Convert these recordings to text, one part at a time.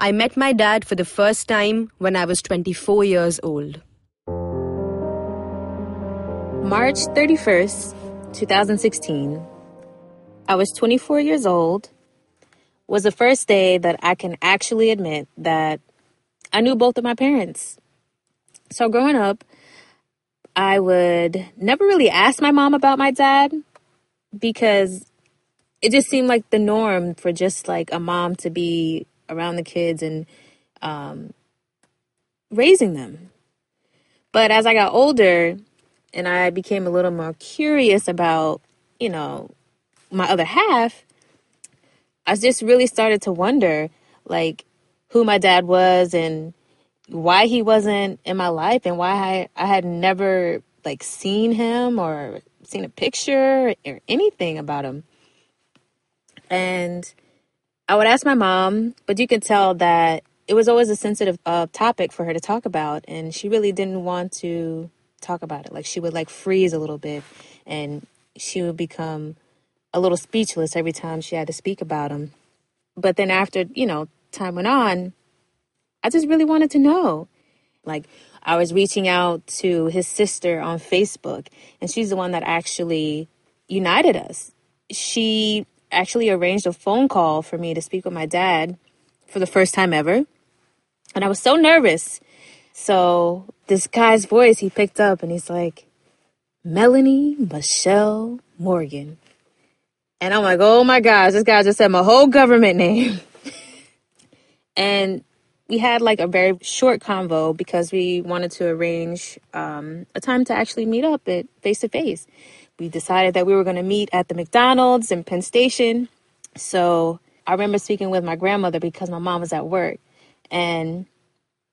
I Met My Dad for the First Time When I Was 24 Years Old. March 31st, 2016. I was 24 years old. Was the first day that I can actually admit that I knew both of my parents. So growing up, I would never really ask my mom about my dad because it just seemed like the norm for just like a mom to be around the kids and um, raising them. But as I got older and I became a little more curious about, you know, my other half, I just really started to wonder like who my dad was and why he wasn't in my life and why I, I had never like seen him or seen a picture or anything about him. And I would ask my mom, but you could tell that it was always a sensitive uh, topic for her to talk about, and she really didn't want to talk about it. Like she would like freeze a little bit, and she would become a little speechless every time she had to speak about him. But then after you know time went on, I just really wanted to know. Like I was reaching out to his sister on Facebook, and she's the one that actually united us. She actually arranged a phone call for me to speak with my dad for the first time ever. And I was so nervous. So this guy's voice he picked up and he's like, Melanie Michelle Morgan. And I'm like, oh my gosh, this guy just said my whole government name. and we had like a very short convo because we wanted to arrange um, a time to actually meet up at face to face we decided that we were going to meet at the McDonald's in Penn Station. So I remember speaking with my grandmother because my mom was at work. And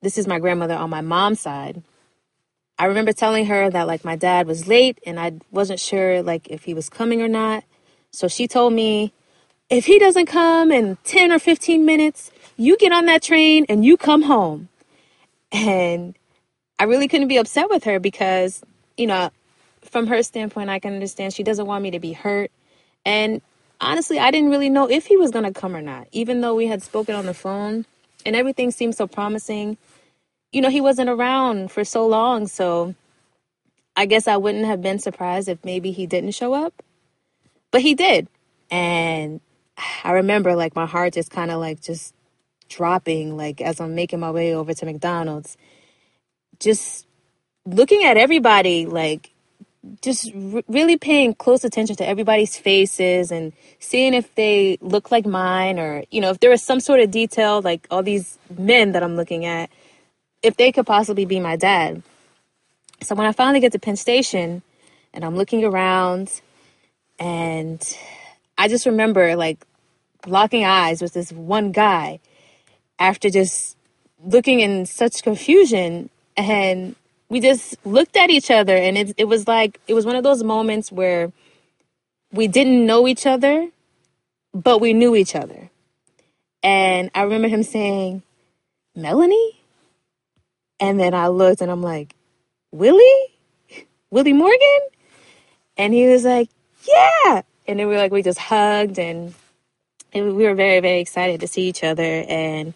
this is my grandmother on my mom's side. I remember telling her that like my dad was late and I wasn't sure like if he was coming or not. So she told me, if he doesn't come in 10 or 15 minutes, you get on that train and you come home. And I really couldn't be upset with her because, you know, from her standpoint, I can understand she doesn't want me to be hurt. And honestly, I didn't really know if he was going to come or not, even though we had spoken on the phone and everything seemed so promising. You know, he wasn't around for so long. So I guess I wouldn't have been surprised if maybe he didn't show up. But he did. And I remember like my heart just kind of like just dropping, like as I'm making my way over to McDonald's, just looking at everybody like just r- really paying close attention to everybody's faces and seeing if they look like mine or you know if there was some sort of detail like all these men that i'm looking at if they could possibly be my dad. So when i finally get to penn station and i'm looking around and i just remember like locking eyes with this one guy after just looking in such confusion and we just looked at each other and it, it was like it was one of those moments where we didn't know each other but we knew each other. And i remember him saying melanie? And then i looked and i'm like willie? Willie morgan? And he was like yeah. And then we were like we just hugged and, and we were very very excited to see each other. And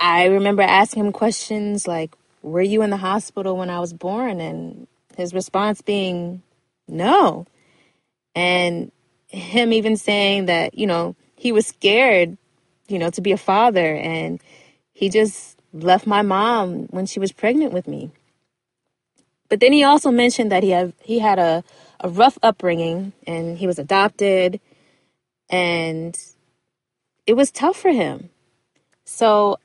i remember asking him questions like were you in the hospital when I was born? And his response being, no. And him even saying that, you know, he was scared, you know, to be a father. And he just left my mom when she was pregnant with me. But then he also mentioned that he had he had a, a rough upbringing and he was adopted and it was tough for him. So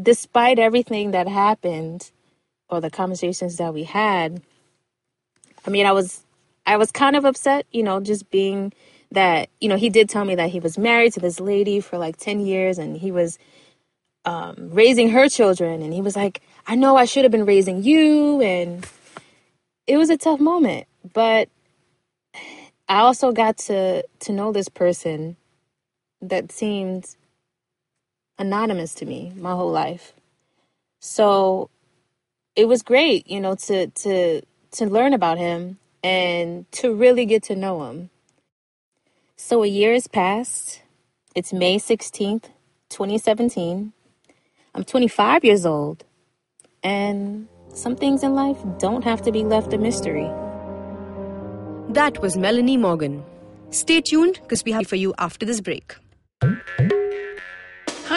despite everything that happened or the conversations that we had, I mean, I was I was kind of upset, you know, just being that, you know, he did tell me that he was married to this lady for like 10 years and he was um, raising her children, and he was like, "I know I should have been raising you," and it was a tough moment. But I also got to to know this person that seemed anonymous to me my whole life. So it was great, you know, to to to learn about him and to really get to know him. So a year has passed. It's May 16th, 2017. I'm 25 years old. And some things in life don't have to be left a mystery. That was Melanie Morgan. Stay tuned because we have for you after this break.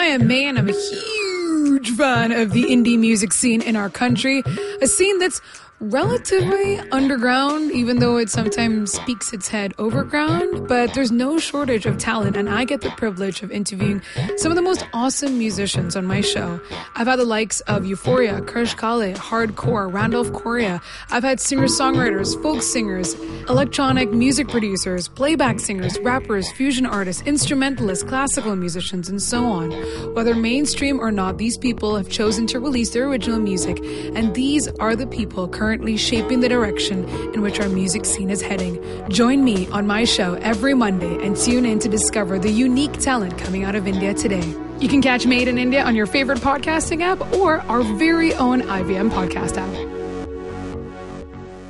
Hi, I'm May, and I'm a huge fan of the indie music scene in our country. A scene that's relatively underground, even though it sometimes speaks its head overground. But there's no shortage of talent, and I get the privilege of interviewing some of the most awesome musicians on my show. I've had the likes of Euphoria, Krish Kale, Hardcore, Randolph Correia. I've had singer songwriters, folk singers, electronic music producers, playback singers, rappers, fusion artists, instrumentalists, classical musicians, and so on. Whether mainstream or not, these people have chosen to release their original music, and these are the people currently shaping the direction in which our music scene is heading. Join me on my show every Monday and tune in to discover the unique talent coming out of India today. You can catch Made in India on your favorite podcasting app or our very own IVM podcast app.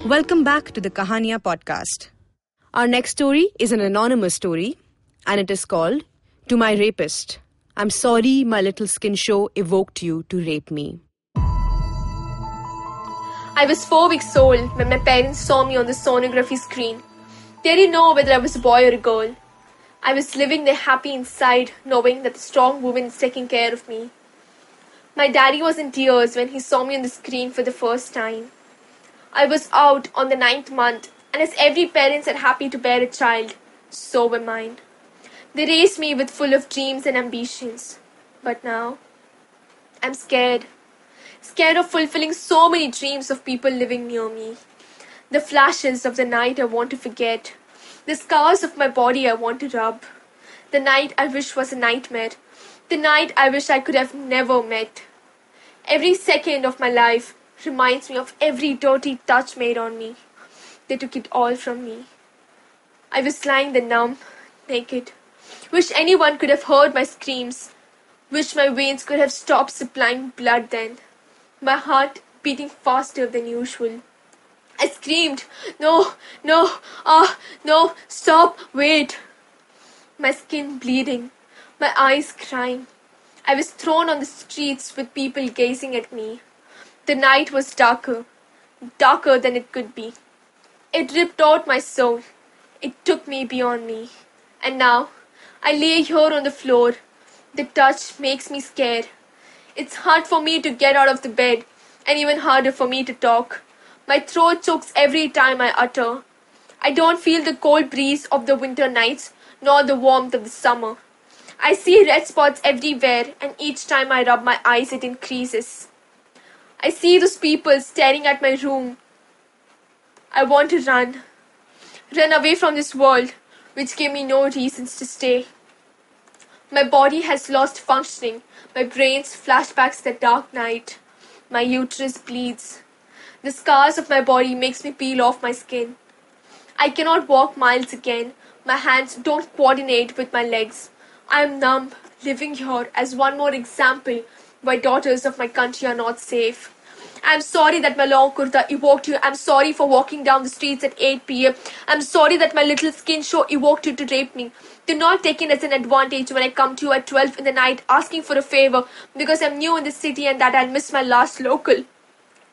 Welcome back to the Kahaniya podcast. Our next story is an anonymous story, and it is called To My Rapist. I'm sorry my little skin show evoked you to rape me. I was four weeks old when my parents saw me on the sonography screen. They didn't know whether I was a boy or a girl. I was living there happy inside, knowing that the strong woman is taking care of me. My daddy was in tears when he saw me on the screen for the first time. I was out on the ninth month, and as every parent is happy to bear a child, so were mine. They raised me with full of dreams and ambitions. But now, I'm scared. Scared of fulfilling so many dreams of people living near me. The flashes of the night I want to forget. The scars of my body I want to rub. The night I wish was a nightmare. The night I wish I could have never met. Every second of my life reminds me of every dirty touch made on me. They took it all from me. I was lying there numb, naked. Wish anyone could have heard my screams. Wish my veins could have stopped supplying blood then. My heart beating faster than usual. I screamed, No, no, ah, no, stop, wait. My skin bleeding, my eyes crying. I was thrown on the streets with people gazing at me. The night was darker, darker than it could be. It ripped out my soul. It took me beyond me. And now I lay here on the floor. The touch makes me scared. It's hard for me to get out of the bed, and even harder for me to talk. My throat chokes every time I utter. I don't feel the cold breeze of the winter nights, nor the warmth of the summer. I see red spots everywhere, and each time I rub my eyes, it increases. I see those people staring at my room. I want to run. Run away from this world, which gave me no reasons to stay. My body has lost functioning. My brain's flashbacks the dark night. My uterus bleeds. The scars of my body makes me peel off my skin. I cannot walk miles again. My hands don't coordinate with my legs. I am numb, living here as one more example why daughters of my country are not safe. I'm sorry that my long kurta evoked you. I'm sorry for walking down the streets at 8 pm. I'm sorry that my little skin show evoked you to rape me. Do not take it as an advantage when I come to you at 12 in the night asking for a favor because I'm new in the city and that I'll miss my last local.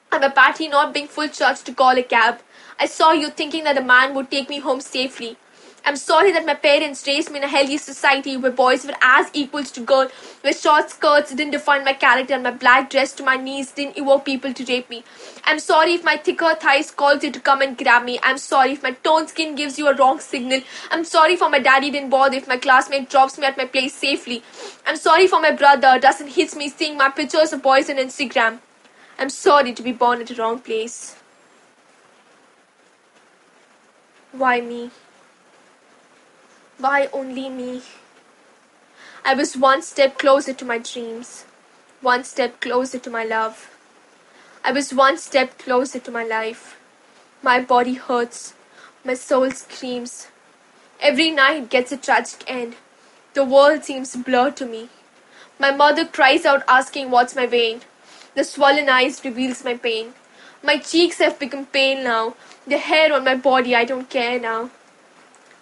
I'm a party not being full charged to call a cab. I saw you thinking that a man would take me home safely. I'm sorry that my parents raised me in a healthy society where boys were as equals to girls, where short skirts didn't define my character and my black dress to my knees didn't evoke people to rape me. I'm sorry if my thicker thighs calls you to come and grab me. I'm sorry if my toned skin gives you a wrong signal. I'm sorry for my daddy didn't bother if my classmate drops me at my place safely. I'm sorry for my brother doesn't hit me seeing my pictures of boys on Instagram. I'm sorry to be born at the wrong place. Why me? Why only me? I was one step closer to my dreams. one step closer to my love. I was one step closer to my life. My body hurts, my soul screams. Every night gets a tragic end. The world seems blurred to me. My mother cries out asking what's my vein. The swollen eyes reveals my pain. My cheeks have become pale now. The hair on my body I don't care now.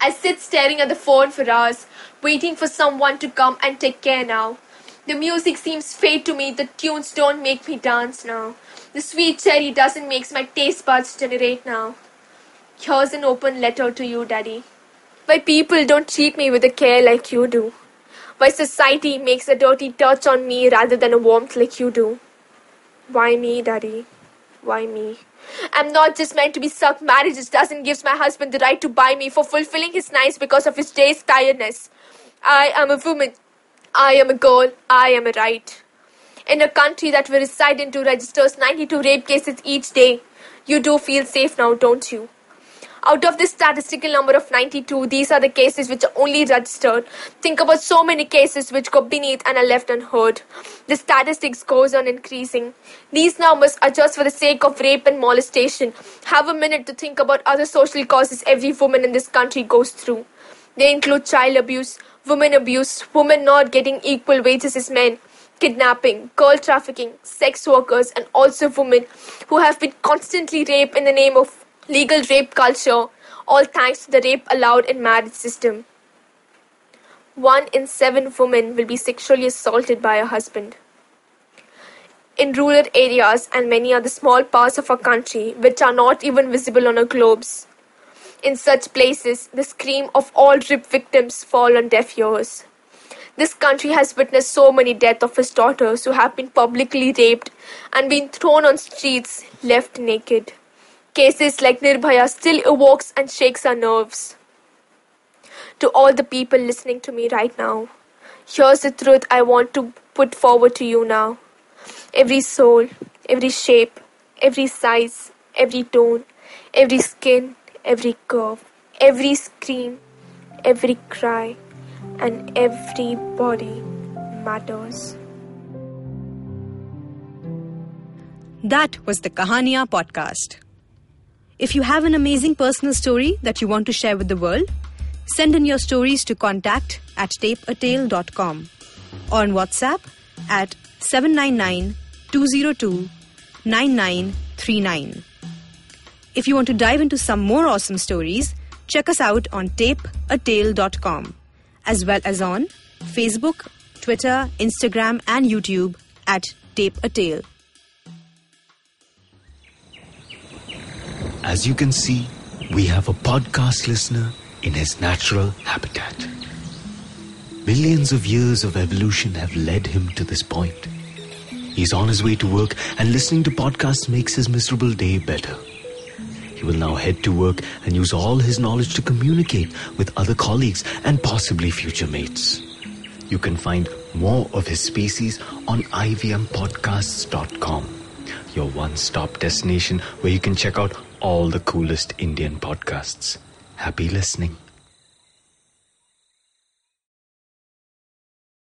I sit staring at the phone for hours, waiting for someone to come and take care now. The music seems fade to me, the tunes don't make me dance now. The sweet cherry doesn't make my taste buds generate now. Here's an open letter to you, Daddy. Why people don't treat me with a care like you do. Why society makes a dirty touch on me rather than a warmth like you do. Why me, Daddy? Why me? I'm not just meant to be sucked. Marriage just doesn't give my husband the right to buy me for fulfilling his needs because of his day's tiredness. I am a woman. I am a girl. I am a right. In a country that we reside into registers 92 rape cases each day, you do feel safe now, don't you? Out of this statistical number of 92, these are the cases which are only registered. Think about so many cases which go beneath and are left unheard. The statistics goes on increasing. These numbers are just for the sake of rape and molestation. Have a minute to think about other social causes every woman in this country goes through. They include child abuse, women abuse, women not getting equal wages as men, kidnapping, girl trafficking, sex workers, and also women who have been constantly raped in the name of legal rape culture, all thanks to the rape allowed in marriage system. One in seven women will be sexually assaulted by a husband. In rural areas and many other small parts of our country which are not even visible on our globes. In such places, the scream of all rape victims fall on deaf ears. This country has witnessed so many deaths of its daughters who have been publicly raped and been thrown on streets, left naked. Cases like Nirbhaya still evokes and shakes our nerves. To all the people listening to me right now, here's the truth I want to put forward to you now. Every soul, every shape, every size, every tone, every skin, every curve, every scream, every cry, and every body matters. That was the Kahaniya podcast. If you have an amazing personal story that you want to share with the world, send in your stories to contact at tapeatale.com or on WhatsApp at 799 202 9939. If you want to dive into some more awesome stories, check us out on tapeatale.com as well as on Facebook, Twitter, Instagram, and YouTube at Tape a Tale. As you can see, we have a podcast listener in his natural habitat. Millions of years of evolution have led him to this point. He's on his way to work, and listening to podcasts makes his miserable day better. He will now head to work and use all his knowledge to communicate with other colleagues and possibly future mates. You can find more of his species on ivmpodcasts.com, your one stop destination where you can check out all the coolest Indian podcasts. Happy listening.